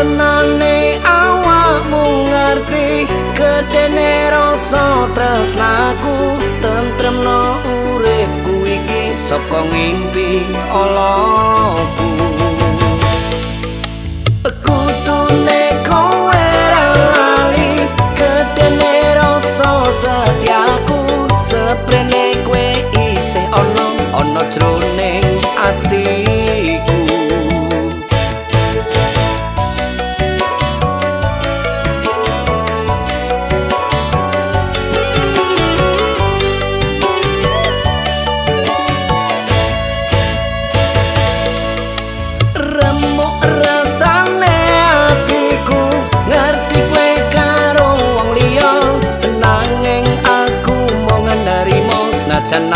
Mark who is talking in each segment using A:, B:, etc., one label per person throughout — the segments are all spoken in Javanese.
A: tenane awakmu ngerti gedene rasa tresnaku. Tentremno uripku iki saka ngimpi alaku Jan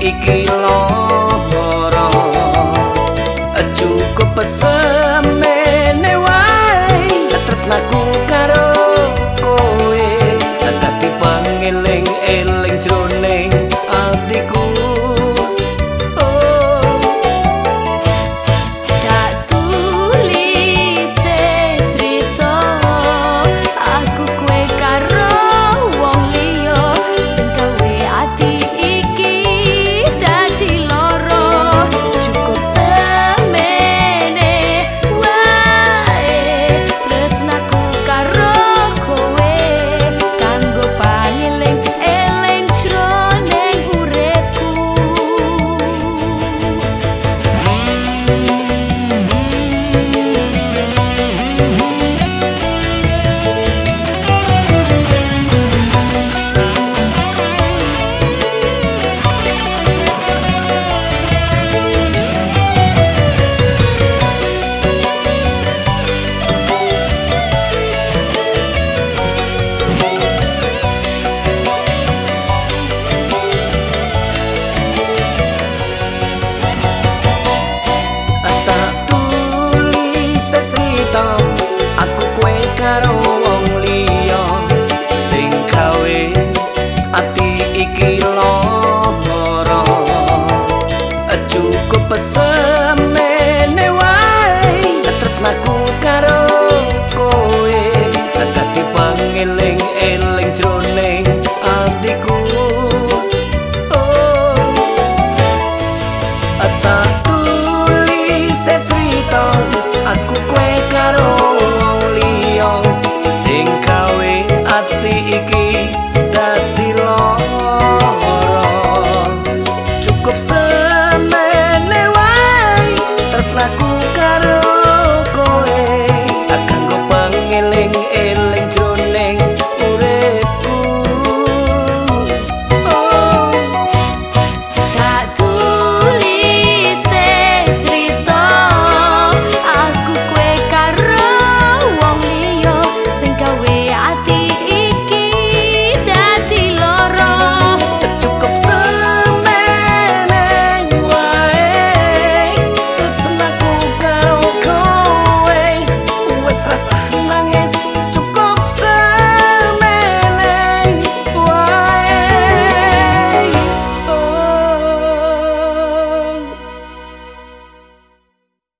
A: iki semene wae tresnaku karo kowe. Dadi pangeling-eling jroning atiku oh ati iki dadi